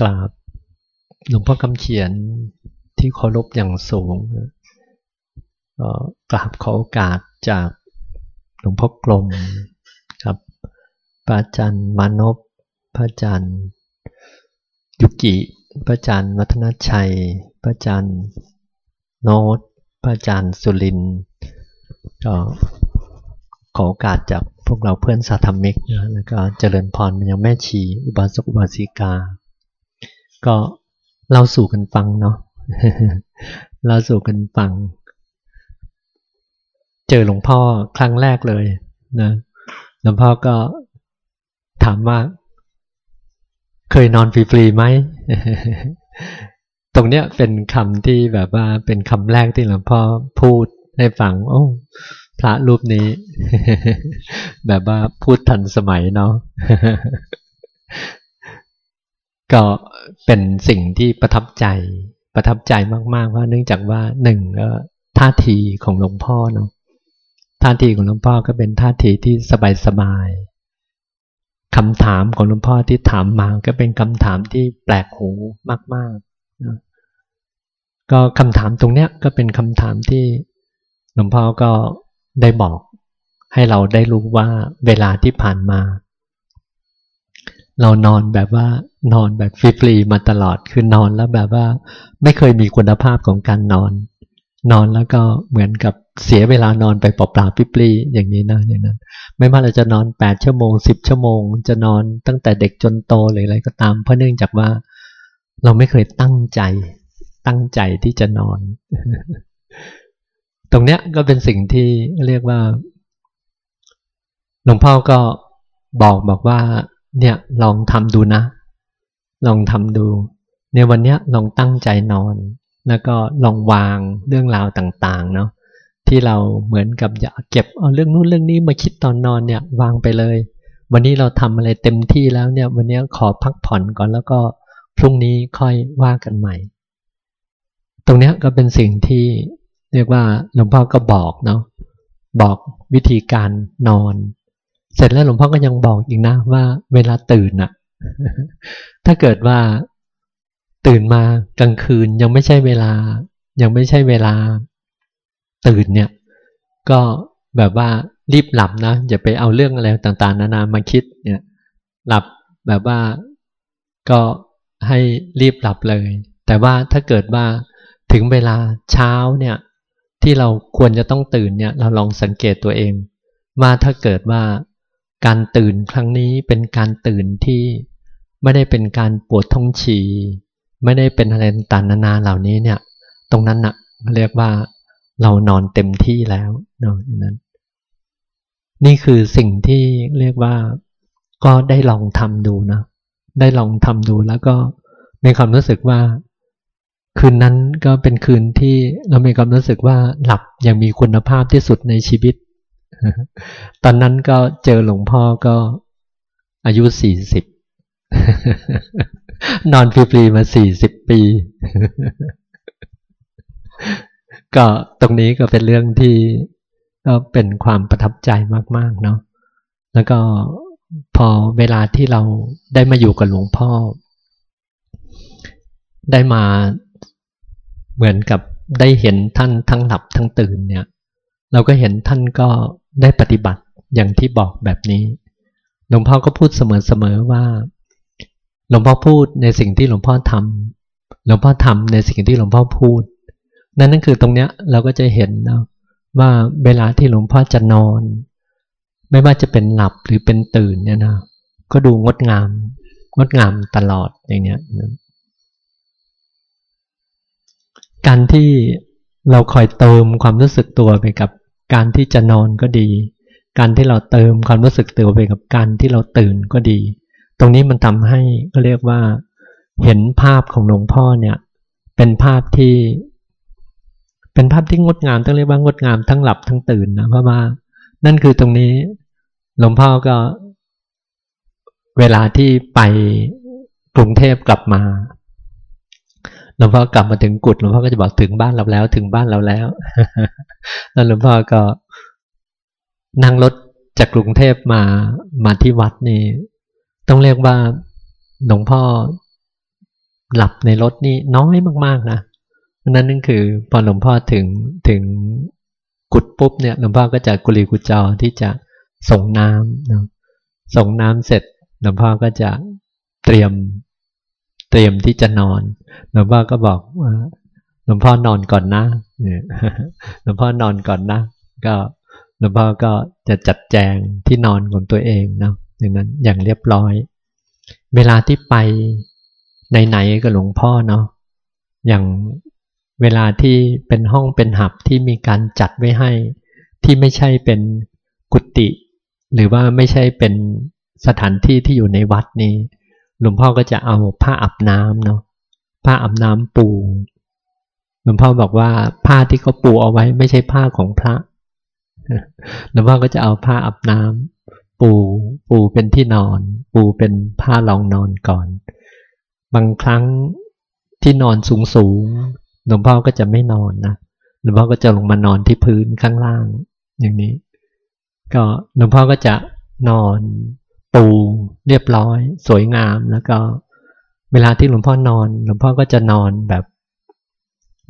กราบหลวงพ่อคำเขียนที่เคารพอย่างสูงกราบขอโอกาสจากหลวงพ่อกลมครับพระอาจารย์มานพพระอาจารย์ยุกิพระอาจารย์วัฒนชัย พระอาจารย์โนตพระอาจารย์สุรินก็ขอโอกาสจากพวกเราเพื่อนสาธรรมิกนะแล้วก็เจริญพรยังแม่ชี อุบาสกอุบาสิกา ก็เล่าสู่กันฟังเนาะเล่าสู่กันฟัง เจอหลวงพ่อครั้งแรกเลยนะหลวงพ่อก็ถามว่า เคยนอนฟรีๆไหมตรงเนี้ยเป็นคำที่แบบว่าเป็นคำแรกที่หลวงพ่อพูดให้ฟัง โอ้พระรูปนี้ แบบว่าพูดทันสมัยเนาะ ก็เป็นสิ่งที่ประทับใจประทับใจมากๆว่าเนื่องจากว่าหนึ่งก็ท่าทีของหลวงพ่อเนาะท่าทีของหลวงพ่อก็เป็นท่าทีที่สบายๆคำถามของหลวงพ่อที่ถามมาก็เป็นคำถามที่แปลกหูมากๆนะก็คำถามตรงเนี้ยก็เป็นคำถามที่หลวงพ่อก็ได้บอกให้เราได้รู้ว่าเวลาที่ผ่านมา เรานอนแบบว่านอนแบบฟรีๆมาตลอด คือนอนแล้วแบบว่า ไม่เคยมีคุณภาพของการนอน นอนแล้วก็เหมือนกับเสียเวลานอนไปเปล่าๆปลีๆอย่างนี้นะอย่างนั้น ไม่ว่าเราจะนอนแปดชั่วโมงสิบชั่วโมง จะนอนตั้งแต่เด็กจนโตหรืออะไรก็ตาม เพราะเนื่องจากว่า เราไม่เคยตั้งใจ ตั้งใจที่จะนอน ตรงเนี้ยก็เป็นสิ่งที่เรียกว่า หลวงพ่อก็บอกบอกว่า เนี่ยลองทำดูนะ ลองทำดู ในวันเนี้ยลองตั้งใจนอน แล้วก็ลองวางเรื่องราวต่างๆเนาะที่เราเหมือนกับอยากเก็บเอาเรื่องนู้นเรื่องนี้มาคิดตอนนอนเนี่ยวางไปเลย วันนี้เราทำอะไรเต็มที่แล้วเนี่ย วันนี้ขอพักผ่อนก่อนแล้วก็พรุ่งนี้ค่อยว่ากันใหม่ ตรงนี้ก็เป็นสิ่งที่เรียกว่าหลวงพ่อก็บอกเนาะบอกวิธีการนอน เสร็จแล้วหลวงพ่อก็ยังบอกอีกนะว่าเวลาตื่นอะถ้าเกิดว่าตื่นมากลางคืนยังไม่ใช่เวลา ยังไม่ใช่เวลา ตื่นเนี่ย ก็แบบว่ารีบหลับนะอย่าไปเอาเรื่องอะไรต่าง ๆ นานามาคิดเนี่ย หลับแบบว่าก็ให้รีบหลับเลย แต่ว่าถ้าเกิดว่าถึงเวลาเช้าเนี่ย ที่เราควรจะต้องตื่นเนี่ย เราลองสังเกตตัวเอง ว่าถ้าเกิดว่า การตื่นครั้งนี้เป็นการตื่นที่ไม่ได้เป็นการปวดท้องฉี่ไม่ได้เป็นอะไรต่างนานาเหล่านี้เนี่ย ตรงนั้นนะเรียกว่าเรานอนเต็มที่แล้วเนาะอย่างนั้น นี่คือสิ่งที่เรียกว่าก็ได้ลองทำดูนะได้ลองทำดูแล้วก็มีความรู้สึกว่า คืนนั้นก็เป็นคืนที่เรามีความรู้สึกว่าหลับอย่างมีคุณภาพที่สุดในชีวิต ตอนนั้นก็เจอหลวงพ่อก็อายุสี่สิบนอนฟรีๆมาสี่สิบปี ก็ตรงนี้ก็เป็นเรื่องที่ก็เป็นความประทับใจมากๆเนาะแล้วก็พอเวลาที่เราได้มาอยู่กับหลวงพ่อ ได้มาเหมือนกับได้เห็นท่านทั้งหลับทั้งตื่นเนี่ย เราก็เห็นท่านก็ ได้ปฏิบัติอย่างที่บอกแบบนี้ หลวงพ่อก็พูดเสมอๆว่า หลวงพ่อพูดในสิ่งที่หลวงพ่อทำหลวงพ่อทำในสิ่งที่หลวงพ่อพูด นั่นนั่นคือตรงเนี้ยเราก็จะเห็นนะว่าเวลาที่หลวงพ่อจะนอน ไม่ว่าจะเป็นหลับหรือเป็นตื่นเนี่ยนะก็ดูงดงาม งดงามตลอดอย่างเนี้ยการที่เราคอยเติมความรู้สึกตัวไปกับ การที่จะนอนก็ดี การที่เราเติมความรู้สึกตัวไปกับการที่เราตื่นก็ดี ตรงนี้มันทำให้ก็เรียกว่า เห็นภาพของหลวงพ่อเนี่ย เป็นภาพที่ เป็นภาพที่งดงามต้องเรียกว่างดงามทั้งหลับทั้งตื่นนะเพราะว่า นั่นคือตรงนี้หลวงพ่อก็ เวลาที่ไปกรุงเทพกลับมา หลวงพ่อกลับมาถึงกุฏหลวงพ่อก็จะบอกถึงบ้านเราแล้ว ถึงบ้านเราแล้ว แล้วหลวงพ่อก็นั่งรถจากกรุงเทพมามาที่วัดนี่ ต้องเรียกว่าหลวงพ่อหลับในรถนี่น้อยมากๆนะนั่นนั่นคือพอหลวงพ่อถึงถึงกุดปุ๊บเนี่ยหลวงพ่อก็จะกุลีกุจอที่จะส่งน้ำนะส่งน้ำเสร็จหลวงพ่อก็จะเตรียม เตรียมที่จะนอนหลวงพ่อก็บอกว่าหลวงพ่อนอนก่อนนะหลวงพ่อนอนก่อนนะ ก็หลวงพ่อก็จะจัดแจงที่นอนของตัวเองเนาะอย่างนั้นอย่างเรียบร้อย เวลาที่ไปไหนๆกับหลวงพ่อเนาะอย่างเวลาที่เป็นห้องเป็นหับที่มีการจัดไว้ให้ ที่ไม่ใช่เป็นกุฏิหรือว่าไม่ใช่เป็นสถานที่ที่อยู่ในวัดนี้ หลวงพ่อก็จะเอาผ้าอาบน้ำเนาะผ้าอาบน้ำปู หลวงพ่อบอกว่าผ้าที่เขาปูเอาไว้ไม่ใช่ผ้าของพระ หลวงพ่อก็จะเอาผ้าอาบน้ำปู ปูเป็นที่นอน ปูเป็นผ้ารองนอนก่อน บางครั้งที่นอนสูงสูงหลวงพ่อก็จะไม่นอนนะ หลวงพ่อก็จะลงมานอนที่พื้นข้างล่าง อย่างนี้ ก็หลวงพ่อก็จะนอน ปูเรียบร้อย สวยงามแล้วก็เวลาที่หลวงพ่อนอน หลวงพ่อก็จะนอนแบบ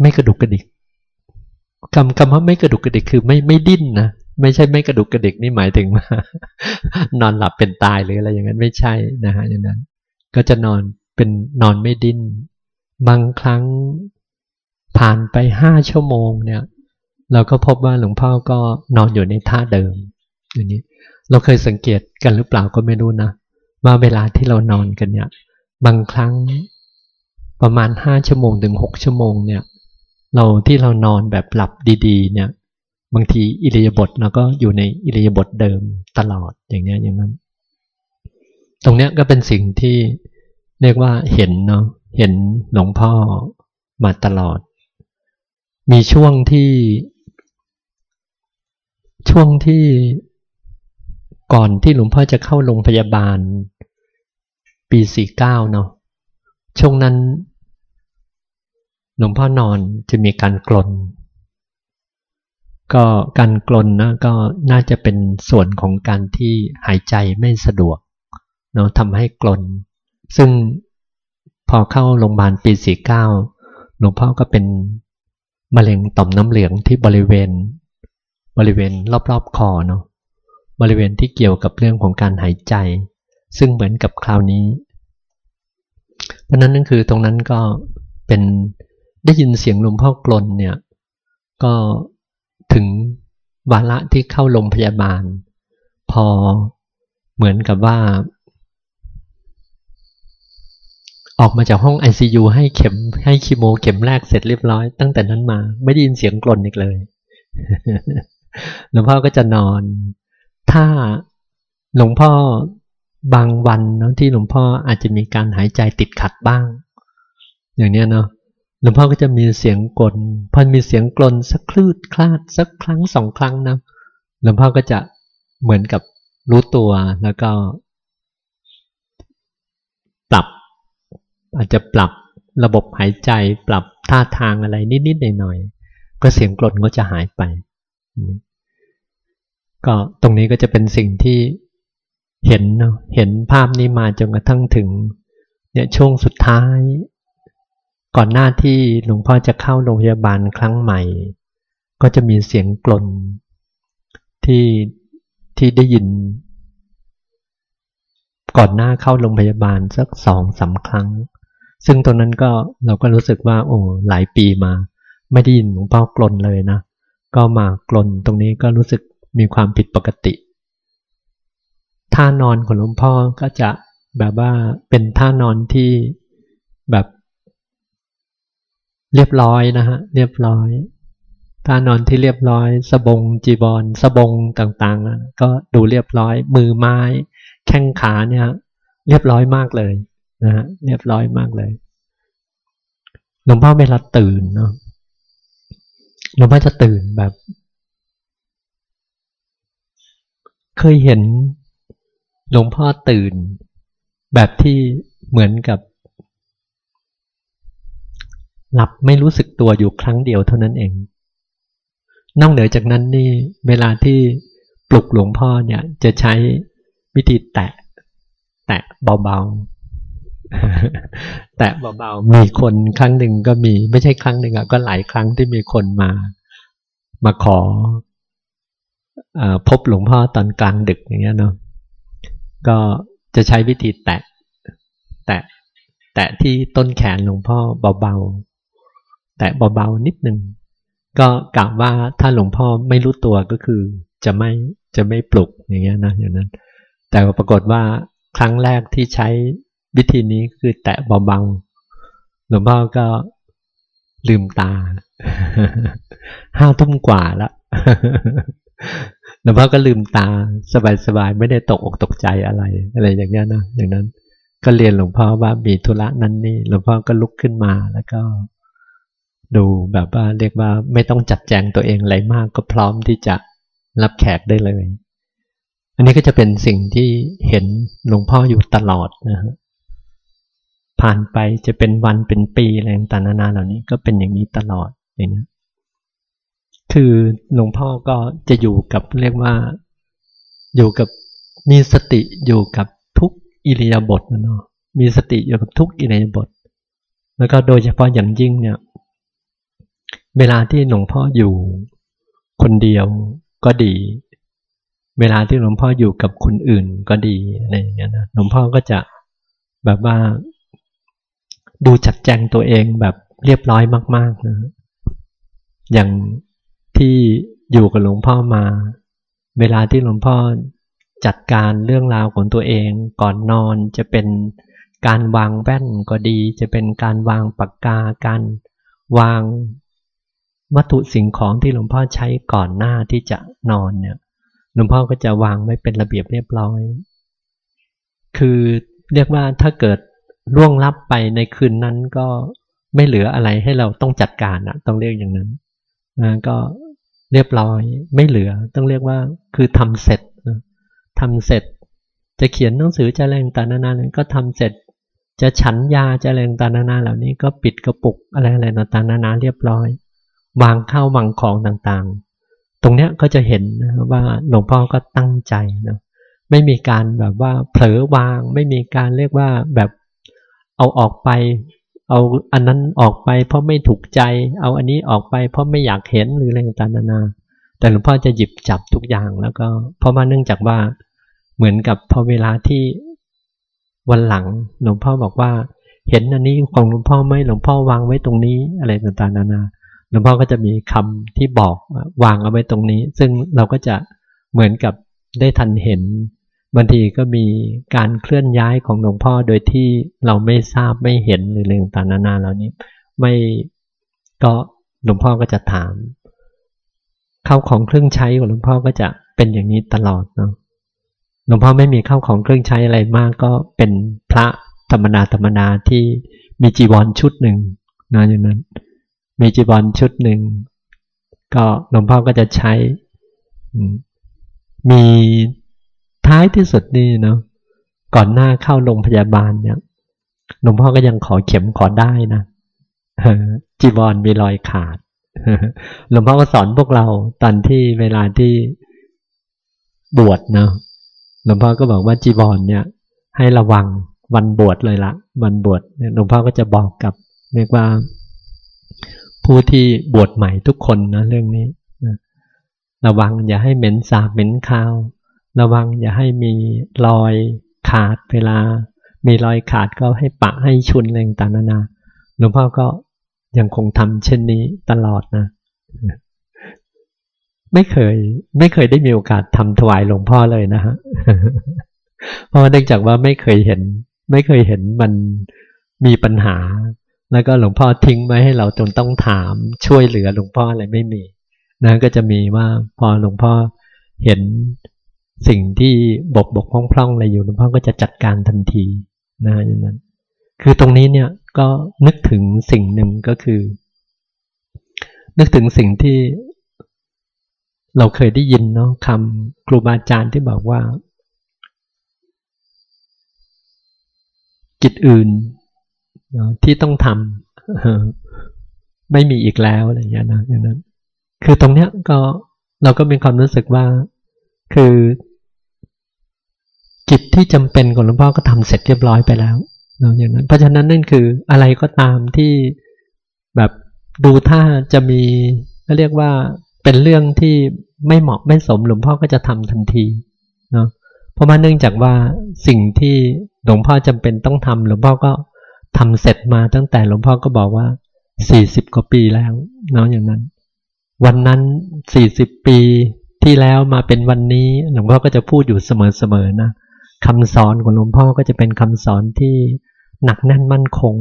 ไม่กระดุกกระดิกคำคำว่าไม่กระดุกกระดิกคือไม่ไม่ดิ้นนะไม่ใช่ไม่กระดุกกระดิกนี่หมายถึงว่า นอนหลับเป็นตายหรืออะไรอย่างนั้นไม่ใช่นะฮะอย่างนั้น ก็จะนอนเป็นนอนไม่ดิ้นบางครั้งผ่านไปห้าชั่วโมงเนี่ย เราก็พบว่าหลวงพ่อก็นอนอยู่ในท่าเดิมอย่างนี้ เราเคยสังเกตกันหรือเปล่าก็ไม่รู้นะว่าเวลาที่เรานอนกันเนี่ย บางครั้งประมาณห้าชั่วโมงถึงหกชั่วโมงเนี่ย เราที่เรานอนแบบหลับดี ๆ เนี่ย บางทีอิริยาบถเราก็อยู่ในอิริยาบถเดิมตลอดอย่างเนี้ยอย่างนั้น ตรงเนี้ยก็เป็นสิ่งที่เรียกว่าเห็นเนาะเห็นหลวงพ่อมาตลอด มีช่วงที่ ช่วงที่ ก่อนที่หลวงพ่อจะเข้าโรงพยาบาล ปีสี่เก้าเนาะช่วงนั้น หลวงพ่อนอนจะมีการกลน ก็การกลนนะก็น่าจะเป็นส่วนของการที่หายใจไม่สะดวกเนาะทำให้กลน ซึ่งพอเข้าโรงพยาบาลปีสี่เก้าหลวงพ่อก็เป็นมะเร็งต่อมน้ำเหลืองที่บริเวณ บริเวณรอบๆคอเนาะ บริเวณที่เกี่ยวกับเรื่องของการหายใจ ซึ่งเหมือนกับคราวนี้ เพราะนั้นนั่นคือตรงนั้นก็เป็นได้ยินเสียงหลวงพ่อกลนเนี่ยก็ถึงวาระที่เข้าโรงพยาบาล พอเหมือนกับว่า ออกมาจากห้อง ICU ให้เข็มให้คีโมเข็มแรกเสร็จเรียบร้อย ตั้งแต่นั้นมา ไม่ได้ยินเสียงกลนอีกเลยหลวงพ่อก็จะนอน ถ้าหลวงพ่อบางวันเนาะที่หลวงพ่ออาจจะมีการหายใจติดขัดบ้าง อย่างเนี้ยเนาะหลวงพ่อก็จะมีเสียงกลนพอมีเสียงกลนสักคลืดคลาดสักครั้งสองครั้งนะหลวงพ่อก็จะเหมือนกับรู้ตัวแล้วก็ ปรับ อาจจะปรับระบบหายใจ ปรับท่าทางอะไรนิดๆหน่อยๆก็เสียงกรดก็จะหายไป ก็ตรงนี้ก็จะเป็นสิ่งที่เห็นเนาะเห็นภาพนี้มาจนกระทั่งถึงเนี่ยช่วงสุดท้าย ก่อนหน้าที่หลวงพ่อจะเข้าโรงพยาบาลครั้งใหม่ ก็จะมีเสียงกลนที่ที่ได้ยิน ก่อนหน้าเข้าโรงพยาบาลสักสองสาครั้ง ซึ่งตรงนั้นก็เราก็รู้สึกว่าโอ้หลายปีมา ไม่ได้ยินหลวงพ่อกลนเลยนะ ก็มากลนตรงนี้ก็รู้สึก มีความผิดปกติ ท่านอนของหลวงพ่อก็จะแบบว่าเป็นท่านอนที่แบบเรียบร้อยนะฮะเรียบร้อยท่านอนที่เรียบร้อย สบงจีบอลสบงต่างๆ ก็ดูเรียบร้อย มือไม้ แข้งขาเนี่ยเรียบร้อยมากเลยนะฮะเรียบร้อยมากเลยหลวงพ่อเวลาตื่นเนาะหลวงพ่อจะตื่นแบบ เคยเห็นหลวงพ่อตื่น แบบที่เหมือนกับหลับไม่รู้สึกตัวอยู่ครั้งเดียวเท่านั้นเอง นอกเหนือจากนั้นนี่เวลาที่ปลุกหลวงพ่อเนี่ยจะใช้วิธีแตะ แตะเบาๆ แต่เบาๆ มีคนครั้งหนึ่งก็มี ไม่ใช่ครั้งหนึ่งอะก็หลายครั้งที่มีคนมา มาขอ พบหลวงพ่อตอนกลางดึกอย่างเงี้ยเนาะก็จะใช้วิธีแตะ แตะ แตะที่ต้นแขนหลวงพ่อเบาๆ แตะเบาๆนิดหนึ่งก็กล่าวว่าถ้าหลวงพ่อไม่รู้ตัวก็คือ จะไม่จะไม่ปลุกอย่างเงี้ยนะอย่างนั้น แต่ปรากฏว่าครั้งแรกที่ใช้วิธีนี้คือแตะเบาๆหลวงพ่อก็ลืมตาห้าทุ่มกว่าแล้ว หลวงพ่อก็ลืมตาสบายๆไม่ได้ตกอกตกใจอะไร อะไรอย่างเงี้ยนะอย่างนั้น ก็เรียนหลวงพ่อว่ามีธุระนั้นนี่หลวงพ่อก็ลุกขึ้นมาแล้วก็ ดูแบบว่าเรียกว่าไม่ต้องจัดแจงตัวเองอะไรมาก ก็พร้อมที่จะรับแขกได้เลย อันนี้ก็จะเป็นสิ่งที่เห็นหลวงพ่ออยู่ตลอดนะฮะผ่านไปจะเป็นวันเป็นปีอะไรต่างๆนานาเหล่านี้ก็เป็นอย่างนี้ตลอดอย่างนี้ คือหลวงพ่อก็จะอยู่กับเรียกว่า อยู่กับมีสติอยู่กับทุกอิริยาบถนะเนาะมีสติอยู่กับทุกอิริยาบถแล้วก็โดยเฉพาะอย่างยิ่งเนี่ย เวลาที่หลวงพ่ออยู่คนเดียวก็ดี เวลาที่หลวงพ่ออยู่กับคนอื่นก็ดีอะไรอย่างเงี้ยนะหลวงพ่อก็จะแบบว่า ดูจัดแจงตัวเองแบบเรียบร้อยมาก ๆนะอย่าง ที่อยู่กับหลวงพ่อมา เวลาที่หลวงพ่อจัดการเรื่องราวของตัวเองก่อนนอนจะเป็นการวางแว่นก็ดี จะเป็นการวางปากกาการวางวัตถุสิ่งของที่หลวงพ่อใช้ก่อนหน้าที่จะนอนเนี่ยหลวงพ่อก็จะวางไว้เป็นระเบียบเรียบร้อย คือเรียกว่าถ้าเกิดล่วงลับไปในคืนนั้นก็ไม่เหลืออะไรให้เราต้องจัดการอะต้องเรียกอย่างนั้นนะก็ เรียบร้อยไม่เหลือ ต้องเรียกว่าคือทำเสร็จทำเสร็จ จะเขียนหนังสือจะแรงตานานาก็ทำเสร็จ จะฉันยาจะแรงตานานาเหล่านี้ก็ปิดกระปุกอะไรอะไรต่างๆนานาเรียบร้อย วางข้าววางของต่างๆ ตรงเนี้ยก็จะเห็นนะว่าหลวงพ่อก็ตั้งใจนะไม่มีการแบบว่าเผลอวาง ไม่มีการเรียกว่าแบบเอาออกไป เอาอันนั้นออกไปเพราะไม่ถูกใจ เอาอันนี้ออกไปเพราะไม่อยากเห็นหรืออะไรต่างๆนานา แต่หลวงพ่อจะหยิบจับทุกอย่างแล้วก็ เพราะว่าเนื่องจากว่าเหมือนกับพอเวลาที่วันหลังหลวงพ่อบอกว่า เห็นอันนี้ของหลวงพ่อไหมหลวงพ่อวางไว้ตรงนี้อะไรต่างๆนานาหลวงพ่อก็จะมีคำที่บอกวางเอาไว้ตรงนี้ ซึ่งเราก็จะเหมือนกับได้ทันเห็น บางทีก็มีการเคลื่อนย้ายของหลวงพ่อโดยที่เราไม่ทราบไม่เห็นหรือเรื่องต่างๆนานาเหล่านี้ ไม่ก็หลวงพ่อก็จะถามเข้าของเครื่องใช้ของหลวงพ่อก็จะเป็นอย่างนี้ตลอดเนาะหลวงพ่อไม่มีเข้าของเครื่องใช้อะไรมาก ก็เป็นพระธรรมดาธรรมดาที่มีจีวรชุดหนึ่งนะอย่างนั้น มีจีวรชุดหนึ่งก็หลวงพ่อก็จะใช้มี ท้ายที่สุดนี่เนาะก่อนหน้าเข้าโรงพยาบาลเนี่ยหลวงพ่อก็ยังขอเข็มขอได้นะจีวรมีรอยขาดหลวงพ่อก็สอนพวกเราตอนที่เวลาที่บวชเนาะหลวงพ่อก็บอกว่าจีวรเนี่ย ให้ระวังวันบวชเลยละวันบวชหลวงพ่อก็จะบอกกับเรียกว่า ผู้ที่บวชใหม่ทุกคนนะเรื่องนี้ระวังอย่าให้เหม็นสาบเหม็นคาว ระวังอย่าให้มีรอยขาดเวลา มีรอยขาดก็ให้ปะให้ชุนแรงต่างนานาหลวงพ่อก็ยังคงทำเช่นนี้ตลอดนะ ไม่เคย ไม่เคยได้มีโอกาสทำถวายหลวงพ่อเลยนะฮะเพราะเนื่องจากว่าไม่เคยเห็น ไม่เคยเห็นมันมีปัญหา แล้วก็หลวงพ่อทิ้งไว้ให้เราจนต้องถามช่วยเหลือหลวงพ่ออะไรไม่มีนะก็จะมีว่าพอหลวงพ่อเห็น สิ่งที่บกบกพร่องๆอะไรอยู่หลวงพ่อก็จะจัดการทันทีนะอย่างนั้น คือตรงนี้เนี่ยก็นึกถึงสิ่งหนึ่งก็คือ นึกถึงสิ่งที่เราเคยได้ยินเนาะคำครูบาอาจารย์ที่บอกว่า กิจอื่นที่ต้องทำไม่มีอีกแล้วอะไรอย่างนี้นอย่างนั้น คือตรงเนี้ยก็เราก็มีความรู้สึกว่า คือ กิจที่จำเป็นของหลวงพ่อก็ทำเสร็จเรียบร้อยไปแล้วเนาะอย่างนั้น เพราะฉะนั้นนั่นคืออะไรก็ตามที่แบบดูท่าจะมีก็เรียกว่าเป็นเรื่องที่ไม่เหมาะไม่สมหลวงพ่อก็จะทำทันทีเนาะเพราะว่าเนื่องจากว่าสิ่งที่หลวงพ่อจำเป็นต้องทำหลวงพ่อก็ทำเสร็จมาตั้งแต่หลวงพ่อก็บอกว่าสี่สิบกว่าปีแล้วเนาะอย่างนั้น วันนั้นสี่สิบปีที่แล้วมาเป็นวันนี้หลวงพ่อก็จะพูดอยู่เสมอๆนะ คำสอนของหลวงพ่อก็จะเป็นคำสอนที่หนักแน่นมั่นคง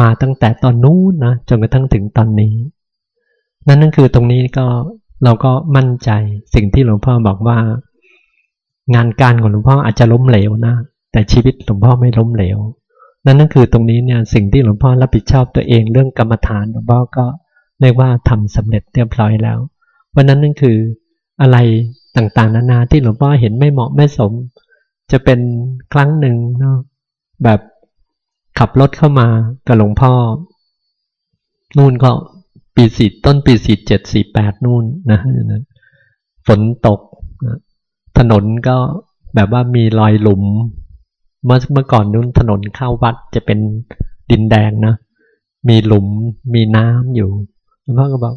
มาตั้งแต่ตอนนู้นนะจนกระทั่งถึงตอนนี้ นั่นนั่นคือตรงนี้ก็เราก็มั่นใจสิ่งที่หลวงพ่อบอกว่า งานการของหลวงพ่ออาจจะล้มเหลวนะ แต่ชีวิตหลวงพ่อไม่ล้มเหลว นั่นนั่นคือตรงนี้เนี่ยสิ่งที่หลวงพ่อรับผิดชอบตัวเองเรื่องกรรมฐานหลวงพ่อก็เรียกว่าทำสำเร็จเรียบร้อยแล้ววันนั้นนั่นคืออะไรต่างๆ นานาที่หลวงพ่อเห็นไม่เหมาะไม่สม จะเป็นครั้งหนึ่งเนาะแบบขับรถเข้ามากับหลวงพ่อ นู่นก็ปีสี่ต้นปีสี่เจ็ดสี่แปดนู่นนะนั้นฝนตก ถนนก็แบบว่ามีรอยหลุม เมื่อเมื่อก่อนนู้นถนนเข้าวัดจะเป็นดินแดงนะ มีหลุมมีน้ำอยู่หลวงพ่อก็บอก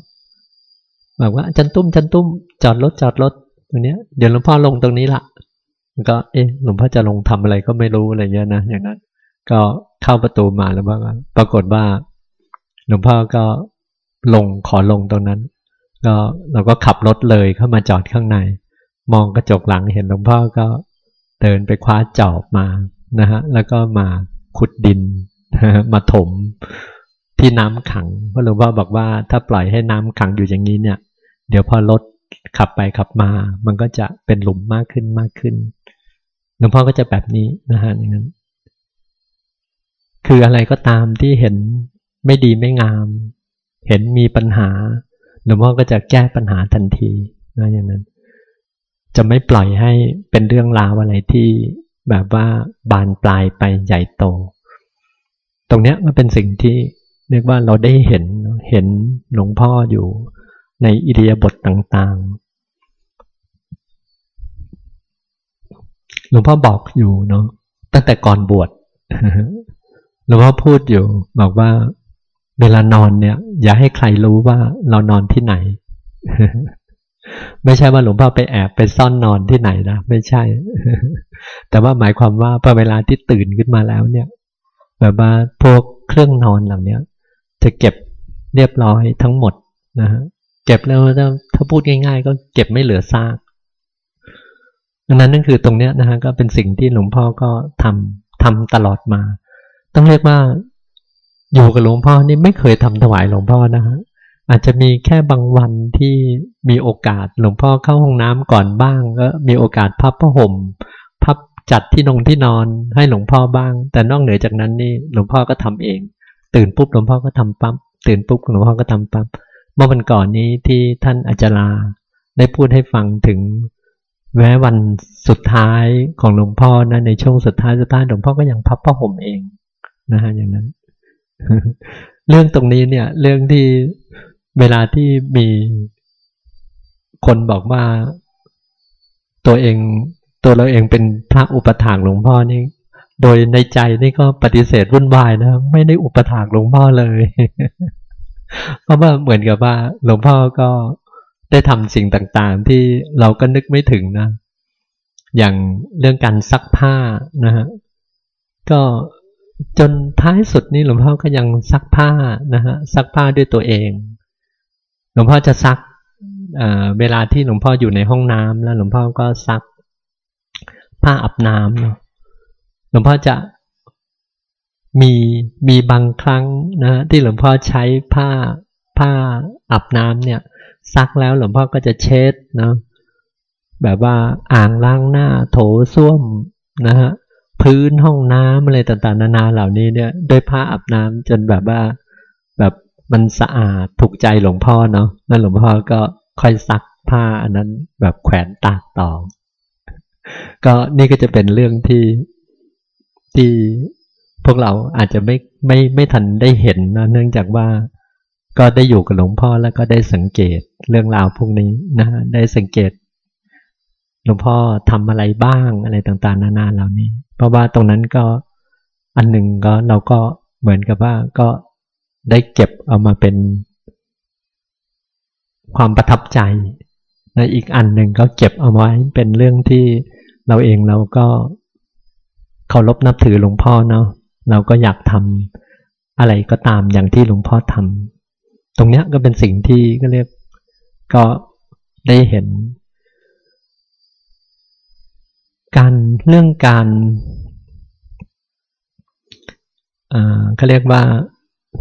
บอกว่าจันตุ้มจันตุ้มจอดรถจอดรถตรงนี้เดี๋ยวหลวงพ่อลงตรงนี้ละ ก็ เอ๊ะหลวงพ่อจะลงทำอะไรก็ไม่รู้อะไรเงี้ยนะอย่างนั้น ก็เข้าประตูมาแล้วว่าปรากฏว่า หลวงพ่อก็ลงขอลงตรงนั้น ก็เราก็ขับรถเลยเข้ามาจอดข้างใน มองกระจกหลังเห็นหลวงพ่อก็เดินไปคว้าจอบมานะฮะแล้วก็มาขุดดินมาถมที่น้ำขังเพราะหลวงพ่อบอกว่าถ้าปล่อยให้น้ำขังอยู่อย่างนี้เนี่ย เดี๋ยวพอรถขับไปขับมา มันก็จะเป็นหลุมมากขึ้นมากขึ้น หลวงพ่อก็จะแบบนี้นะฮะอย่างนั้น คืออะไรก็ตามที่เห็นไม่ดีไม่งาม เห็นมีปัญหา หลวงพ่อก็จะแก้ปัญหาทันทีนะอย่างนั้น จะไม่ปล่อยให้เป็นเรื่องราวอะไรที่แบบว่าบานปลายไปใหญ่โต ตรงนี้มันเป็นสิ่งที่เรียกว่าเราได้เห็นเห็นหลวงพ่ออยู่ในอิริยาบถต่างๆ ห ลวงพ่อบอกอยู่เนาะตั้งแต่ก่อนบวชหลวงพ่อพูดอยู่ บอกว่า เวลานอนเนี่ย อย่าให้ใครรู้ว่าเรานอนที่ไหน ไม่ใช่ว่าหลวงพ่อไปแอบไปซ่อนนอนที่ไหนนะไม่ใช่ แต่ว่าหมายความว่าพอเวลาที่ตื่นขึ้นมาแล้วเนี่ย แบบว่าพวกเครื่องนอนเหล่านี้จะเก็บเรียบร้อยทั้งหมดนะฮะเก็บแล้วถ้าพูดง่าย ๆ ก็เก็บไม่เหลือซาก ดังนั้นนั่นคือตรงเนี้ยนะฮะก็เป็นสิ่งที่หลวงพ่อก็ทำทำตลอดมา ต้องเรียกว่าอยู่กับหลวงพ่อนี่ไม่เคยทำถวายหลวงพ่อนะฮะอาจจะมีแค่บางวันที่มีโอกาสหลวงพ่อเข้าห้องน้ำก่อนบ้าง ก็มีโอกาสพับผ้าห่ม พับจัดที่นงที่นอนให้หลวงพ่อบ้าง แต่นอกเหนือจากนั้นนี่หลวงพ่อก็ทำเอง ตื่นปุ๊บหลวงพ่อก็ทำปั๊บตื่นปุ๊บหลวงพ่อก็ทำปั๊บเมื่อวันก่อนนี้ที่ท่านอาจารย์ได้พูดให้ฟังถึง แม้วันสุดท้ายของหลวงพ่อนะในช่วงสุดท้ายสุดท้ายหลวงพ่อก็ยังพับผ้าห่มเองนะฮะอย่างนั้น เรื่องตรงนี้เนี่ย เรื่องที่เวลาที่มีคนบอกว่าตัวเองตัวเราเองเป็นพระอุปถากหลวงพ่อนี่ โดยในใจนี่ก็ปฏิเสธวุ่นวายนะไม่ได้อุปถากหลวงพ่อเลย เพราะว่าเหมือนกับว่าหลวงพ่อก็ ได้ทำสิ่งต่างๆ ที่เราก็นึกไม่ถึงนะ อย่างเรื่องการซักผ้านะฮะ ก็จนท้ายสุดนี่หลวงพ่อก็ยังซักผ้านะฮะซักผ้าด้วยตัวเอง หลวงพ่อจะซักเวลาที่หลวงพ่ออยู่ในห้องน้ำแล้ว หลวงพ่อก็ซักผ้าอาบน้ำเนาะหลวงพ่อจะมีมีบางครั้งนะที่หลวงพ่อใช้ผ้าผ้าอาบน้ำเนี่ย ซักแล้วหลวงพ่อก็จะเช็ดนะแบบว่าอ่างล้างหน้าโถส้วมนะฮะพื้นห้องน้ำอะไรต่างๆ นานาเหล่านี้เนี่ยด้วยผ้าอาบน้ำจนแบบว่า แบบมันสะอาดถูกใจหลวงพ่อเนาะแล้วหลวงพ่อก็ค่อยซักผ้าอันนั้นแบบแขวนตากต่อ ก็นี่ก็จะเป็นเรื่องที่ที่พวกเราอาจจะไม่ไม่ไม่ทันได้เห็นนะเนื่องจากว่า ก็ได้อยู่กับหลวงพ่อแล้วก็ได้สังเกตเรื่องราวพวกนี้นะได้สังเกต หลวงพ่อทำอะไรบ้างอะไรต่างๆ นานาเหล่านี้ เพราะว่าตรงนั้นก็อันหนึ่งก็เราก็เหมือนกับว่าก็ได้เก็บเอามาเป็น ความประทับใจในอีกอันหนึ่งก็เก็บเอาไว้เป็นเรื่องที่เราเองเราก็เคารพนับถือหลวงพ่อเนาะเราก็อยากทำอะไรก็ตามอย่างที่หลวงพ่อทำ ตรงเนี้ยก็เป็นสิ่งที่ก็เรียกก็ได้เห็น การเรื่องการเขาเรียกว่า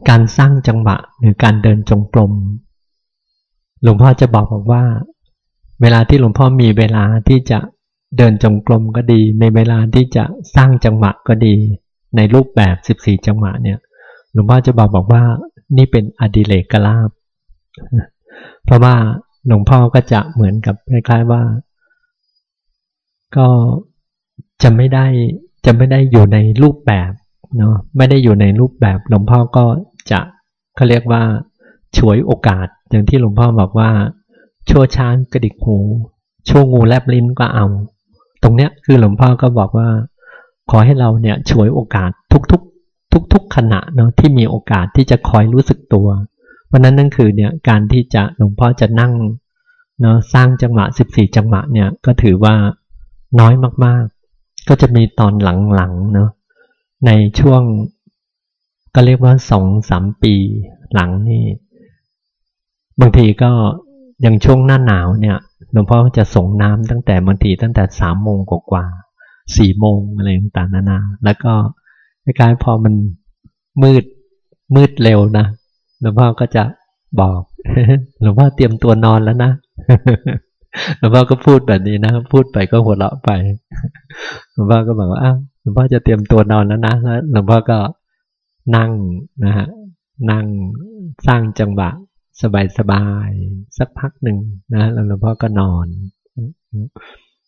การสร้างจังหวะหรือการเดินจงกรมหลวงพ่อจะบอกบอกว่า เวลาที่หลวงพ่อมีเวลาที่จะเดินจงกรมก็ดี ในเวลาที่จะสร้างจังหวะก็ดี ในรูปแบบ 14 จังหวะเนี่ย หลวงพ่อจะบอกบอกว่า นี่เป็นอดิเลกลาบ เพราะว่าหลวงพ่อก็จะเหมือนกับคล้ายๆว่า ก็จะไม่ได้จะไม่ได้อยู่ในรูปแบบเนาะไม่ได้อยู่ในรูปแบบหลวงพ่อก็จะเขาเรียกว่าช่วยโอกาส อย่างที่หลวงพ่อบอกว่า ชั่วช้างกระดิกหูชั่วงูแลบลิ้นก็เอา ตรงเนี้ยคือหลวงพ่อก็บอกว่า ขอให้เราเนี่ยช่วยโอกาสทุกๆ ทุกๆขณะเนาะที่มีโอกาสที่จะคอยรู้สึกตัวเพราะนั้นนั่นคือเนี่ยการที่จะหลวงพ่อจะนั่งเนาะสร้างจังหวะ 14 จังหวะเนี่ยก็ถือว่าน้อยมากๆ ก็จะมีตอนหลังๆเนาะในช่วงก็เรียกว่าสองสามปีหลังนี่บางทีก็อย่างช่วงหน้าหนาวเนี่ยหลวงพ่อจะส่งน้ำตั้งแต่บางทีตั้งแต่สามโมงกว่าสี่โมงอะไรต่างๆนานาแล้วก็ ในกล้ๆพอมันมืดมืดเร็วนะหลวงพ่อก็จะบอกหลวงพ่อเตรียมตัวนอนแล้วนะหลวงพ่อก็พูดแบบนี้นะพูดไปก็หัวเราะไปหลวงพ่อก็บอกว่าอ้าวหลวงพ่อจะเตรียมตัวนอนแล้วนะแล้วหลวงพ่อก็นั่งนะฮะนั่งสร้างจังหวะสบายๆสักพักหนึ่งนะแล้วหลวงพ่อก็นอน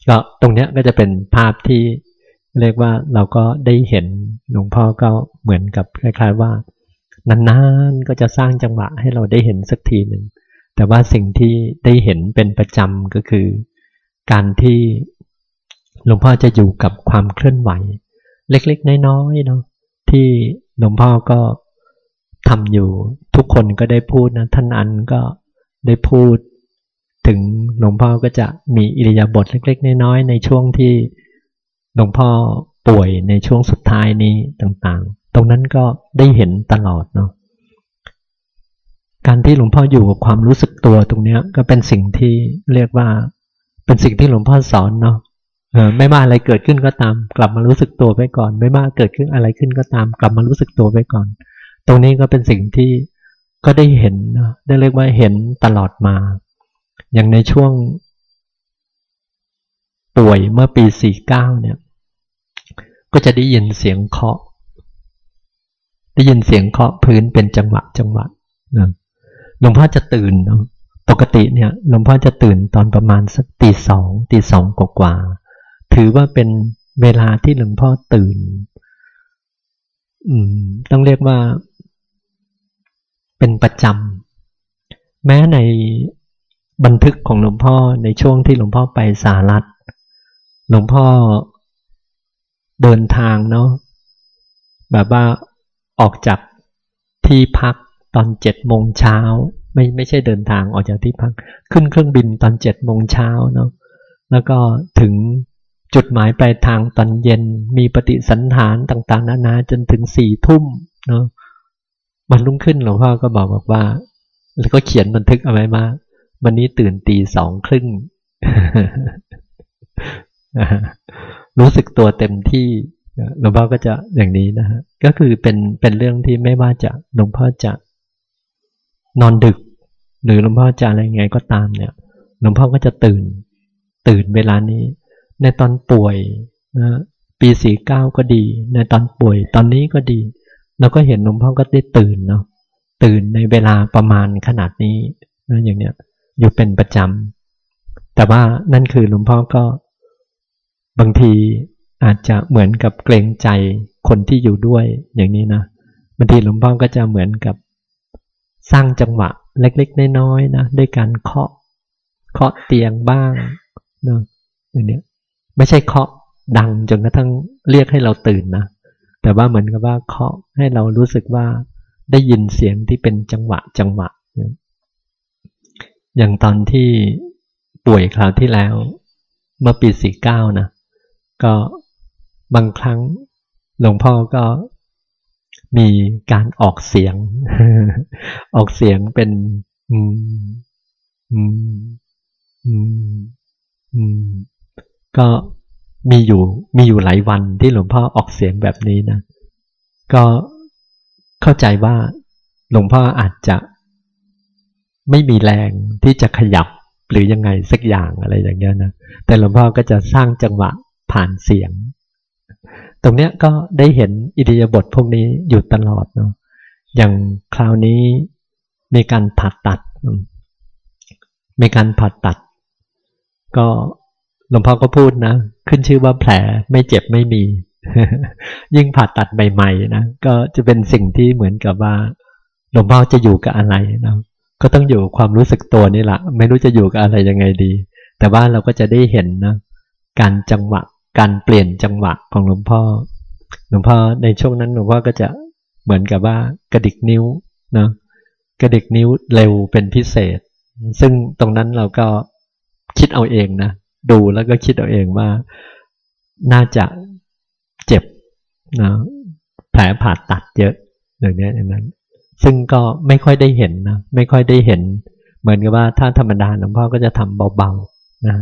ก็ตรงเนี้ยก็จะเป็นภาพที่ เรียกว่าเราก็ได้เห็นหลวงพ่อก็เหมือนกับคล้าย ๆว่า นานๆก็จะสร้างจังหวะให้เราได้เห็นสักทีหนึ่งแต่ว่าสิ่งที่ได้เห็นเป็นประจำก็คือ การที่หลวงพ่อจะอยู่กับความเคลื่อนไหว เล็กๆน้อยๆเนาะที่หลวงพ่อก็ทำอยู่ทุกคนก็ได้พูดนะท่านอันก็ได้พูด ถึงหลวงพ่อก็จะมีอิริยาบถเล็ก ๆ น้อยๆในช่วงที่ หลวงพ่อป่วยในช่วงสุดท้ายนี้ต่างๆ ตรงนั้นก็ได้เห็นตลอดเนาะการที่หลวงพ่ออยู่กับความรู้สึกตัวตรงนี้ก็เป็นสิ่งที่เรียกว่าเป็นสิ่งที่หลวงพ่อสอนเนาะไม่ว่าอะไรเกิดขึ้นก็ตาม กลับมารู้สึกตัวไปก่อน ไม่ว่าเกิดขึ้นอะไรขึ้นก็ตาม กลับมารู้สึกตัวไปก่อน ตรงนี้ก็เป็นสิ่งที่ก็ได้เห็นได้เรียกว่าเห็นตลอดมา อย่างในช่วง ป่วยเมื่อปีสี่เก้าเนี่ย ก็จะได้ยินเสียงเคาะ ได้ยินเสียงเคาะพื้นเป็นจังหวะจังหวะนะหลวงพ่อจะตื่นเนาะปกติเนี่ยหลวงพ่อจะตื่นตอนประมาณสักตีสองตีสองกว่าถือว่าเป็นเวลาที่หลวงพ่อตื่น อืม ต้องเรียกว่า เป็นประจำแม้ในบันทึกของหลวงพ่อในช่วงที่หลวงพ่อไปสารัฐ หลวงพ่อ เดินทางเนาะแบบว่าออกจากที่พักตอนเจ็ดโมงเช้าไม่ไม่ใช่เดินทางออกจากที่พัก ขึ้นเครื่องบินตอนเจ็ดโมงเช้าเนาะแล้วก็ถึงจุดหมายปลายทางตอนเย็นมีปฏิสันฐานต่าง ๆ นานาจนถึงสี่ทุ่มเนาะมันรุ่งขึ้นหลวงพ่อก็บอกบอกว่า แล้วก็เขียนบันทึกเอาไว้มาวันนี้ตื่นตีสองครึ่ง รู้สึกตัวเต็มที่หลวงพ่อก็จะอย่างนี้นะฮะก็คือเป็นเป็นเรื่องที่ไม่ว่าจะหลวงพ่อจะนอนดึก หรือหลวงพ่อจะอะไรไงก็ตามเนี่ยหลวงพ่อก็จะตื่น ตื่นเวลานี้ ในตอนป่วยนะปีสี่เก้าก็ดี ในตอนป่วย ตอนนี้ก็ดีเราก็เห็นหลวงพ่อก็ได้ตื่นเนาะตื่นในเวลาประมาณขนาดนี้นะอย่างเนี้ยอยู่เป็นประจำแต่ว่านั่นคือหลวงพ่อก็ บางทีอาจจะเหมือนกับเกรงใจคนที่อยู่ด้วยอย่างนี้นะบางทีหลวงพ่อก็จะเหมือนกับสร้างจังหวะเล็กๆน้อยๆนะด้วยการเคาะเคาะเตียงบ้างเนาะอย่างเนี้ยไม่ใช่เคาะดังจนกระทั่งเรียกให้เราตื่นนะแต่ว่าเหมือนกับว่าเคาะให้เรารู้สึกว่าได้ยินเสียงที่เป็นจังหวะจังหวะ อย่างตอนที่ป่วยคราวที่แล้ว เมื่อปีสี่เก้านะ ก็บางครั้งหลวงพ่อก็มีการออกเสียง ออกเสียงเป็นอืมอืมอืมอืมก็มีอยู่มีอยู่หลายวันที่หลวงพ่อออกเสียงแบบนี้นะ ก็เข้าใจว่าหลวงพ่ออาจจะไม่มีแรงที่จะขยับหรือยังไงสักอย่างอะไรอย่างเงี้ยนะ แต่หลวงพ่อก็จะสร้างจังหวะ ผ่านเสียง ตรงเนี้ยก็ได้เห็นอิริยาบถพวกนี้อยู่ตลอดเนาะอย่างคราวนี้มีการผ่าตัด มีการผ่าตัด ก็หลวงพ่อก็พูดนะ ขึ้นชื่อว่าแผลไม่เจ็บไม่มี ยิ่งผ่าตัดใหม่ๆนะก็จะเป็นสิ่งที่เหมือนกับว่าหลวงพ่อจะอยู่กับอะไรนะก็ต้องอยู่ความรู้สึกตัวนี่แหละไม่รู้จะอยู่กับอะไรยังไงดี แต่ว่าเราก็จะได้เห็นนะการจังหวะ การเปลี่ยนจังหวะของหลวงพ่อ หลวงพ่อในช่วงนั้นหลวงพ่อก็จะเหมือนกับว่ากระดิกนิ้วนะกระดิกนิ้วเร็วเป็นพิเศษ ซึ่งตรงนั้นเราก็คิดเอาเองนะดูแล้วก็คิดเอาเองว่าน่าจะเจ็บนะแผลผ่าตัดเยอะอย่างนี้อย่างนั้น ซึ่งก็ไม่ค่อยได้เห็นนะไม่ค่อยได้เห็น เหมือนกับว่าถ้าธรรมดาหลวงพ่อก็จะทำเบาๆนะ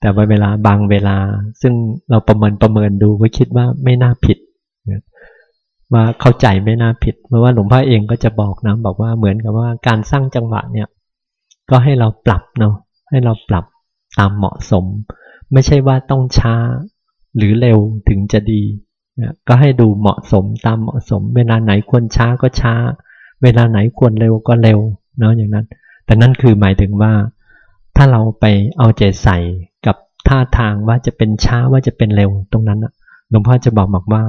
แต่ว่าเวลาบางเวลาซึ่งเราประเมินประเมินดูก็คิดว่าไม่น่าผิดว่าเข้าใจไม่น่าผิด เพราะว่าหลวงพ่อเองก็จะบอกนะบอกว่าเหมือนกับว่าการสร้างจังหวะเนี่ย ก็ให้เราปรับเนาะให้เราปรับตามเหมาะสม ไม่ใช่ว่าต้องช้าหรือเร็วถึงจะดีก็ให้ดูเหมาะสมตามเหมาะสม เวลาไหนควรช้าก็ช้า เวลาไหนควรเร็วก็เร็วเนาะอย่างนั้น แต่นั่นคือหมายถึงว่า ถ้าเราไปเอาใจใส่ ท่าทางว่าจะเป็นช้าว่าจะเป็นเร็วตรงนั้นหลวงพ่อจะบอกบอกว่า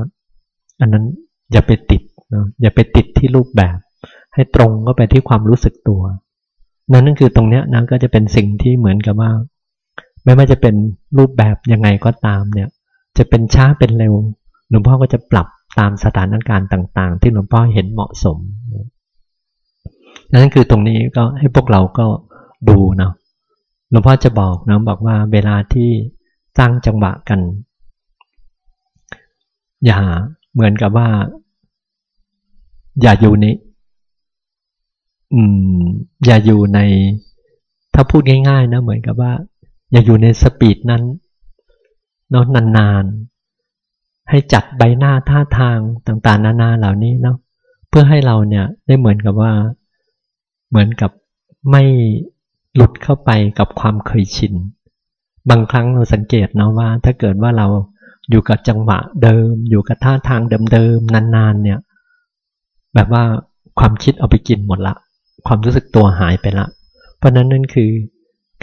อันนั้นอย่าไปติดนะอย่าไปติดที่รูปแบบ ให้ตรงก็ไปที่ความรู้สึกตัว นั่นนั่นคือตรงเนี้ยนะก็จะเป็นสิ่งที่เหมือนกับว่า ไม่ว่าจะเป็นรูปแบบยังไงก็ตามเนี่ย จะเป็นช้าเป็นเร็วหลวงพ่อก็จะปรับตามสถานการณ์ต่าง ๆ ที่หลวงพ่อเห็นเหมาะสมนั่นคือตรงนี้ก็ให้พวกเราก็ดูเนาะ หลวงพ่อจะบอกนะบอกว่าเวลาที่สร้างจังหวะกัน อย่าเหมือนกับว่า อย่าอยู่ในอืม อย่าอยู่ใน ถ้าพูดง่าย ๆ นะ เหมือนกับว่า อย่าอยู่ในสปีดนั้นเนาะนานๆ ให้จัดใบหน้าท่าทางต่างๆ นานาเหล่านี้เนาะเพื่อให้เราเนี่ยได้เหมือนกับว่า เหมือนกับไม่ หลุดเข้าไปกับความเคยชิน บางครั้งเราสังเกตนะว่า ถ้าเกิดว่าเราอยู่กับจังหวะเดิม อยู่กับท่าทางเดิมๆนานๆ เนี่ย แบบว่าความคิดเอาไปกินหมดละ ความรู้สึกตัวหายไปละ เพราะนั้นนั่นคือ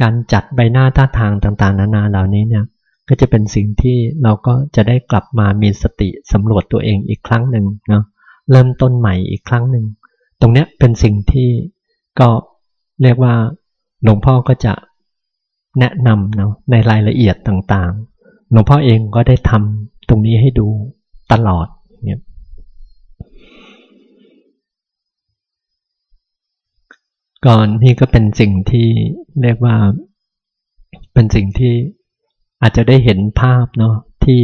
การจัดใบหน้าท่าทางต่างๆ นานาเหล่านี้เนี่ยก็จะเป็นสิ่งที่เราก็จะได้กลับมามีสติสำรวจตัวเองอีกครั้งหนึ่งเนาะเริ่มต้นใหม่อีกครั้งหนึ่ง ตรงเนี้ยเป็นสิ่งที่ก็เรียกว่า หลวงพ่อก็จะแนะนำเนาะในรายละเอียดต่างๆ หลวงพ่อเองก็ได้ทำตรงนี้ให้ดูตลอดเนี่ยก่อนนี่ก็เป็นสิ่งที่เรียกว่าเป็นสิ่งที่อาจจะได้เห็นภาพเนาะที่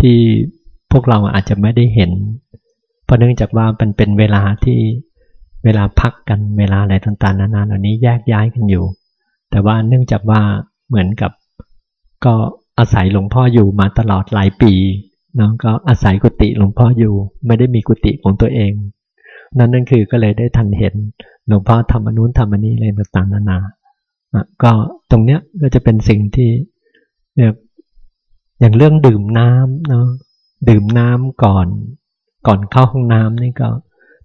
ที่พวกเราอาจจะไม่ได้เห็น เพราะเนื่องจากว่ามันเป็นเวลาที่ เวลาพักกันเวลาอะไรต่างๆนานาเหล่านี้แยกย้ายกันอยู่ แต่ว่าเนื่องจากว่าเหมือนกับ ก็อาศัยหลวงพ่ออยู่มาตลอดหลายปีเนาะก็อาศัยกุฏิหลวงพ่ออยู่ไม่ได้มีกุฏิของตัวเอง นั่นนั่นคือก็เลยได้ทันเห็นหลวงพ่อทำอนุนทำอันนี้อะไรต่างๆนานาก็ตรงเนี้ยก็จะเป็นสิ่งที่เนี่ยอย่างเรื่องดื่มน้ำเนาะดื่มน้ำก่อน ก่อนเข้าห้องน้ำนี่ก็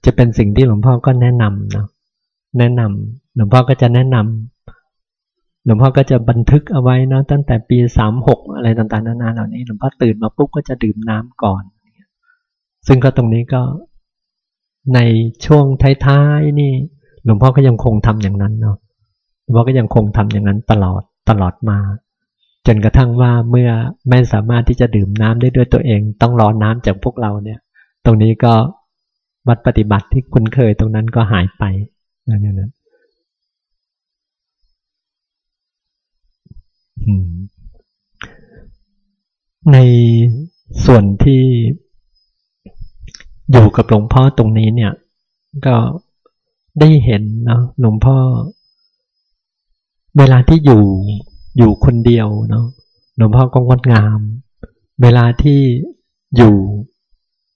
จะเป็นสิ่งที่หลวงพ่อก็แนะนำเนาะแนะนำหลวงพ่อก็จะแนะนำหลวงพ่อก็จะบันทึกเอาไว้นะตั้งแต่ปีสามหกอะไรต่างๆนานาเหล่านี้หลวงพ่อตื่นมาปุ๊บก็จะดื่มน้ำก่อน ซึ่งก็ตรงนี้ก็ในช่วงท้ายๆนี่ หลวงพ่อก็ยังคงทำอย่างนั้นเนาะหลวงพ่อก็ยังคงทำอย่างนั้นตลอดตลอดมาจนกระทั่งว่าเมื่อไม่สามารถที่จะดื่มน้ำได้ด้วยตัวเอง ต้องรอน้ำจากพวกเราเนี่ย ตรงนี้ก็ วัดปฏิบัติที่คุ้นเคยตรงนั้นก็หายไปอย่างนั้นในส่วนที่อยู่กับหลวงพ่อตรงนี้เนี่ย ก็ได้เห็นเนาะหลวงพ่อ เวลาที่อยู่อยู่คนเดียวเนาะหลวงพ่อก็งดงาม เวลาที่อยู่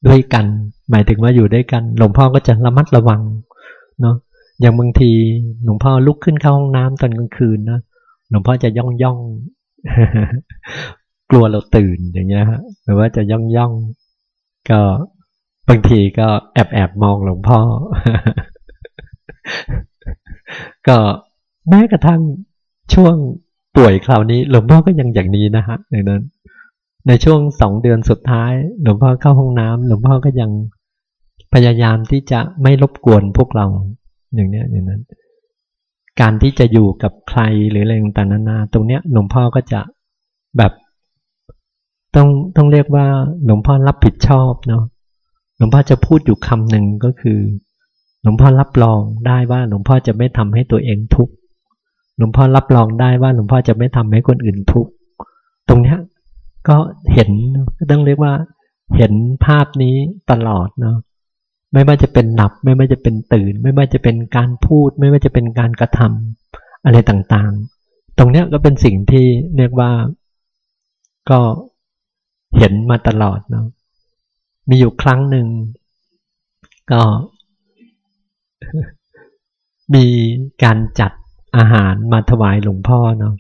ด้วยกัน หมายถึงว่าอยู่ด้วยกัน หลวงพ่อก็จะระมัดระวังเนาะอย่างบางทีหลวงพ่อลุกขึ้นเข้าห้องน้ำตอนกลางคืนนะหลวงพ่อจะย่องย่องกลัวเราตื่นอย่างเงี้ยฮะหรือว่าจะย่องย่องก็บางทีก็แอบแอบมองหลวงพ่อ ก็แม้กระทั่งช่วงป่วยคราวนี้ หลวงพ่อก็ยังอย่างนี้นะฮะอย่างนั้น ในช่วงสองเดือนสุดท้าย หลวงพ่อเข้าห้องน้ำหลวงพ่อก็ยังพยายามที่จะไม่รบกวนพวกเราอย่างเนี้ยอย่างนั้น การที่จะอยู่กับใครหรืออะไรต่างๆนานาตรงเนี้ยหลวงพ่อก็จะแบบต้องต้องเรียกว่าหลวงพ่อรับผิดชอบเนาะหลวงพ่อจะพูดอยู่คำหนึ่งก็คือ หลวงพ่อรับรองได้ว่าหลวงพ่อจะไม่ทำให้ตัวเองทุกข์หลวงพ่อรับรองได้ว่าหลวงพ่อจะไม่ทำให้คนอื่นทุกข์ตรงเนี้ย ก็เห็นก็ต้องเรียกว่า เห็นภาพนี้ตลอดเนาะไม่ว่าจะเป็นหลับ ไม่ว่าจะเป็นตื่น ไม่ว่าจะเป็นการพูด ไม่ว่าจะเป็นการกระทำอะไรต่างๆ ตรงเนี้ยก็เป็นสิ่งที่เรียกว่าก็เห็นมาตลอดเนาะมีอยู่ครั้งหนึ่งก็ มีการจัดอาหารมาถวายหลวงพ่อเนาะ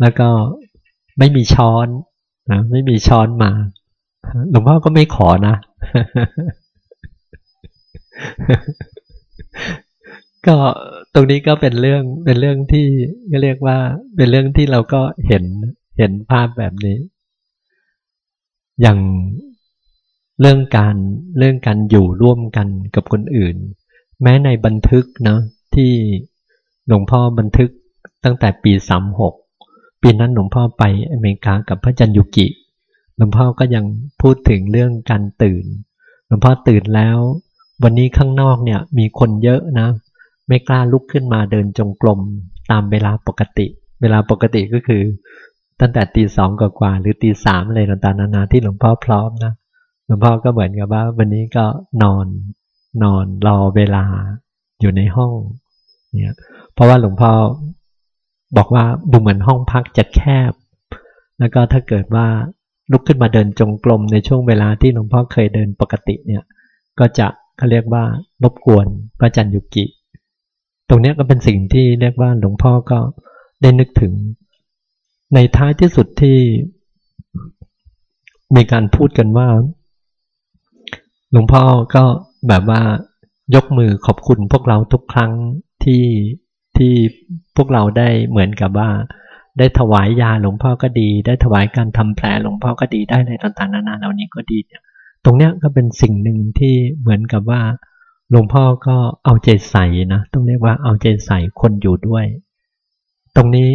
แล้วก็ไม่มีช้อน นะไม่มีช้อนมาหลวงพ่อก็ไม่ขอนะ ก็ตรงนี้ก็เป็นเรื่องเป็นเรื่องที่ก็เรียกว่า เป็นเรื่องที่เราก็เห็นเห็นภาพแบบนี้ อย่างเรื่องการเรื่องการอยู่ร่วมกันกับคนอื่น แม้ในบันทึกนะที่หลวงพ่อบันทึกตั้งแต่ปีสามหก ปีนั้นหลวงพ่อไปอเมริกากับพระจันยุกิ หลวงพ่อก็ยังพูดถึงเรื่องการตื่น หลวงพ่อตื่นแล้ว วันนี้ข้างนอกเนี่ยมีคนเยอะนะ ไม่กล้าลุกขึ้นมาเดินจงกรมตามเวลาปกติ เวลาปกติก็คือ ตั้งแต่ตีสองกว่าหรือตีสามอะไรต่างๆนานาที่หลวงพ่อพร้อมนะ หลวงพ่อก็เหมือนกับว่า วันนี้ก็นอน นอนรอเวลาอยู่ในห้องเนี่ยเพราะว่าหลวงพ่อ บอกว่าดูเหมือนห้องพักจะแคบ แล้วก็ถ้าเกิดว่าลุกขึ้นมาเดินจงกรมในช่วงเวลาที่หลวงพ่อเคยเดินปกติเนี่ย ก็จะเขาเรียกว่ารบกวนพระจันยุกิ ตรงนี้ก็เป็นสิ่งที่เรียกว่าหลวงพ่อก็ได้นึกถึง ในท้ายที่สุดที่มีการพูดกันว่า หลวงพ่อก็แบบว่ายกมือขอบคุณพวกเราทุกครั้งที่ ที่พวกเราได้เหมือนกับว่า ได้ถวายยาหลวงพ่อก็ดี ได้ถวายการทำแผลหลวงพ่อก็ดีได้ในต่างๆนานาเหล่านี้ก็ดีเนี่ยตรงเนี้ยก็เป็นสิ่งหนึ่งที่เหมือนกับว่าหลวงพ่อก็เอาใจใส่นะต้องเรียกว่าเอาใจใส่คนอยู่ด้วย ตรงนี้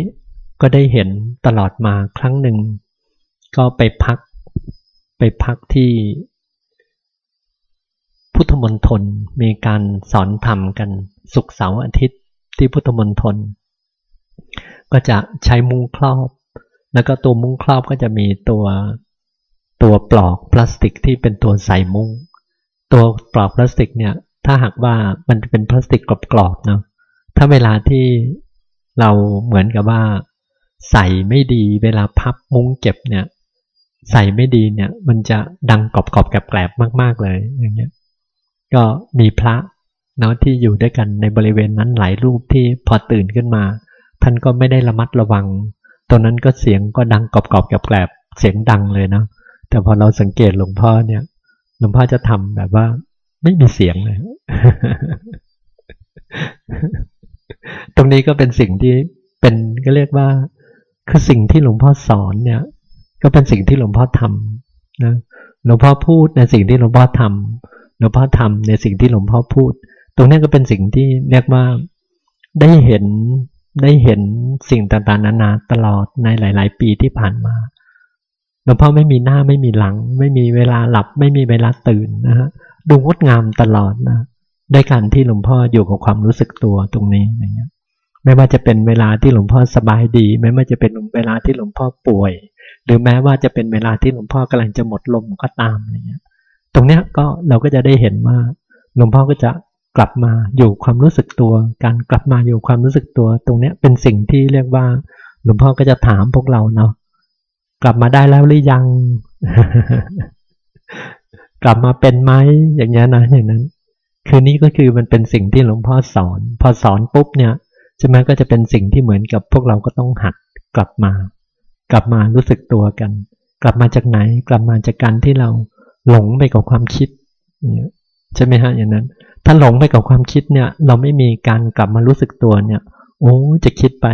ก็ได้เห็นตลอดมาครั้งหนึ่ง ก็ไปพักไปพักที่พุทธมณฑลมีการสอนธรรมกันสุกเสาร์อาทิตย์ ที่พุทธมณฑลก็จะใช้มุ้งครอบ แล้วก็ตัวมุ้งครอบก็จะมีตัวตัวปลอกพลาสติกที่เป็นตัวใส่มุ้ง ตัวปลอกพลาสติกเนี่ย ถ้าหากว่ามันเป็นพลาสติกกรอบๆเนาะถ้าเวลาที่เราเหมือนกับว่า ใส่ไม่ดีเวลาพับมุ้งเก็บเนี่ย ใส่ไม่ดีเนี่ย มันจะดังกรอบกรอบแกลบมาก ๆเลยอย่างเงี้ย ก็มีพระ เนาะที่อยู่ด้วยกันในบริเวณนั้นหลายรูปที่พอตื่นขึ้นมา ท่านก็ไม่ได้ระมัดระวัง ตรงนั้นก็เสียงก็ดังกรอบกรอบแกลบเสียงดังเลยเนาะแต่พอเราสังเกตหลวงพ่อเนี่ยหลวงพ่อจะทำแบบว่า ไม่มีเสียงเลย ตรงนี้ก็เป็นสิ่งที่เป็นก็เรียกว่า คือสิ่งที่หลวงพ่อสอนเนี่ย ก็เป็นสิ่งที่หลวงพ่อทำนะหลวงพ่อพูดในสิ่งที่หลวงพ่อทำหลวงพ่อทำในสิ่งที่หลวงพ่อพูด ตรงนี้ก็เป็นสิ่งที่เรียกว่าได้เห็นได้เห็นสิ่งต่างๆนานาตลอดในหลาย ๆ ปีที่ผ่านมาหลวงพ่อไม่มีหน้าไม่มีหลัง ไม่มีเวลาหลับไม่มีเวลาตื่นนะฮะดูงดงามตลอดนะได้การที่หลวงพ่ออยู่กับความรู้สึกตัวตรงนี้อย่างเงี้ยไม่ว่าจะเป็นเวลาที่หลวงพ่อสบายดี ไม่ว่าจะเป็นเวลาที่หลวงพ่อป่วย หรือแม้ว่าจะเป็นเวลาที่หลวงพ่อกำลังจะหมดลมก็ตามอะไรเงี้ย ตรงเนี้ยก็เราก็จะได้เห็นว่าหลวงพ่อก็จะ กลับมาอยู่ความรู้สึกตัว การกลับมาอยู่ความรู้สึกตัว ตรงเนี้ยเป็นสิ่งที่เรียกว่าหลวงพ่อก็จะถามพวกเราเนาะกลับมาได้แล้วหรือยัง กลับมาเป็นไหมอย่างเงี้ยนะอย่างนั้น คือนี่ก็คือมันเป็นสิ่งที่หลวงพ่อสอน พอสอนปุ๊บเนี่ยใช่ไหมก็จะเป็นสิ่งที่เหมือนกับพวกเราก็ต้องหัดกลับมา กลับมารู้สึกตัวกัน กลับมาจากไหน กลับมาจากการที่เราหลงไปกับความคิดเนี่ยใช่ไหมฮะอย่างนั้น ถ้าหลงไปกับความคิดเนี่ย เราไม่มีการกลับมารู้สึกตัวเนี่ย โอ้จะคิดไป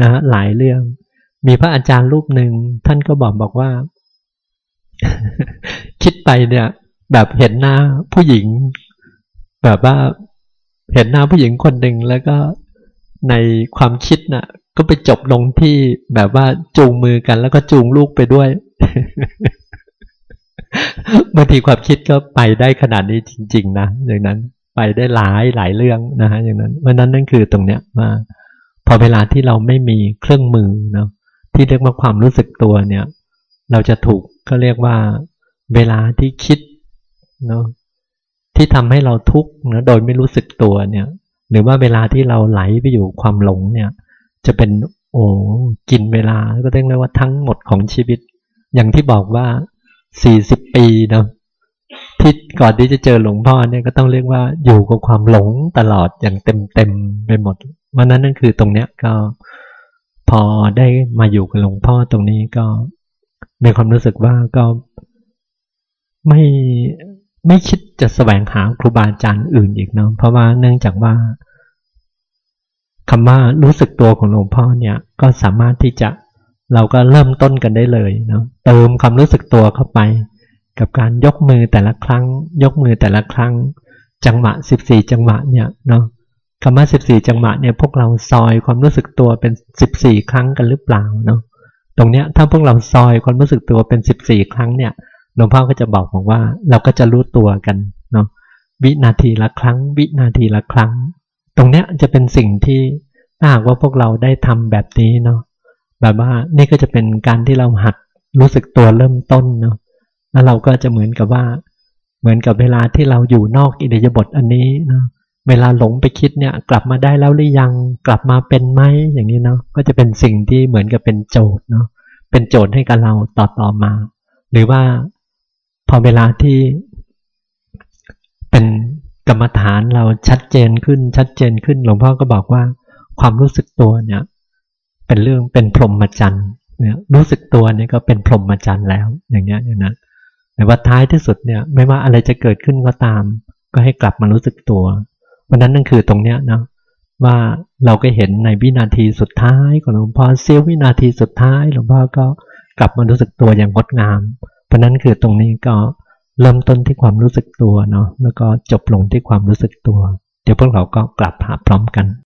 นะฮะหลายเรื่อง มีพระอาจารย์รูปหนึ่งท่านก็บอกบอกว่า คิดไปเนี่ย แบบเห็นหน้าผู้หญิง แบบว่าเห็นหน้าผู้หญิงคนหนึ่งแล้วก็ในความคิดน่ะ ก็ไปจบลงที่แบบว่าจูงมือกัน แล้วก็จูงลูกไปด้วยบางทีความคิดก็ไปได้ขนาดนี้จริง ๆ นะอย่างนั้น ไปได้หลายหลายเรื่องนะฮะอย่างนั้นเพราะนั้นนั่นคือตรงเนี้ยว่าพอเวลาที่เราไม่มีเครื่องมือเนาะที่เรียกว่าความรู้สึกตัวเนี่ย เราจะถูกก็เรียกว่า เวลาที่คิดเนาะที่ทำให้เราทุกข์นะโดยไม่รู้สึกตัวเนี่ย หรือว่าเวลาที่เราไหลไปอยู่ความหลงเนี่ย จะเป็นโอ้กินเวลาก็เรียกได้ว่าทั้งหมดของชีวิต อย่างที่บอกว่าสี่สิบปีเนาะ ที่ก่อนที่จะเจอหลวงพ่อเนี่ยก็ต้องเรียกว่าอยู่กับความหลงตลอดอย่างเต็มเต็มไปหมดวันนั้นนั่นคือตรงเนี้ยก็พอได้มาอยู่กับหลวงพ่อตรงนี้ก็มีความรู้สึกว่าก็ไม่ไม่คิดจะแสวงหาครูบาอาจารย์อื่นอีกเนาะเพราะว่าเนื่องจากว่าคำว่ารู้สึกตัวของหลวงพ่อเนี่ยก็สามารถที่จะเราก็เริ่มต้นกันได้เลยเนาะเติมความรู้สึกตัวเข้าไป กับการยกมือแต่ละครั้ง ยกมือแต่ละครั้ง จังหวะ14จังหวะเนี่ยเนาะคำว่า14จังหวะเนี่ยพวกเราซอยความรู้สึกตัวเป็น14ครั้งกันหรือเปล่าเนาะตรงเนี้ยถ้าพวกเราซอยความรู้สึกตัวเป็น14ครั้งเนี่ยหลวงพ่อก็จะบอกบอกว่าเราก็จะรู้ตัวกันเนาะวินาทีละครั้ง วินาทีละครั้ง ตรงเนี้ยจะเป็นสิ่งที่ถ้าหากว่าพวกเราได้ทำแบบนี้เนาะแบบว่านี่ก็จะเป็นการที่เราหัดรู้สึกตัวเริ่มต้นเนาะ แล้วเราก็จะเหมือนกับว่า เหมือนกับเวลาที่เราอยู่นอกอิเดียบทอันนี้เนาะเวลาหลงไปคิดเนี่ย กลับมาได้แล้วหรือยังกลับมาเป็นไหมอย่างนี้เนาะก็จะเป็นสิ่งที่เหมือนกับเป็นโจทย์เนาะเป็นโจทย์ให้กับเราต่อต่อมา หรือว่าพอเวลาที่เป็นกรรมฐานเราชัดเจนขึ้นชัดเจนขึ้นหลวงพ่อก็บอกว่า ความรู้สึกตัวเนี่ย เป็นเรื่องเป็นพรหมจรรย์เนี่ยรู้สึกตัวเนี่ยก็เป็นพรหมจรรย์แล้ว อย่างเงี้ยอย่างนั้น แต่ว่าท้ายที่สุดเนี่ย ไม่ว่าอะไรจะเกิดขึ้นก็ตาม ก็ให้กลับมารู้สึกตัว วันนั้นนั่นคือตรงเนี้ยนะว่าเราก็เห็นในวินาทีสุดท้ายของหลวงพ่อเสี้ยววินาทีสุดท้ายหลวงพ่อก็กลับมารู้สึกตัวอย่างงดงาม เพราะนั้นคือตรงนี้ก็เริ่มต้นที่ความรู้สึกตัวเนาะแล้วก็จบลงที่ความรู้สึกตัว เดี๋ยวพวกเราก็กลับหาพร้อมกัน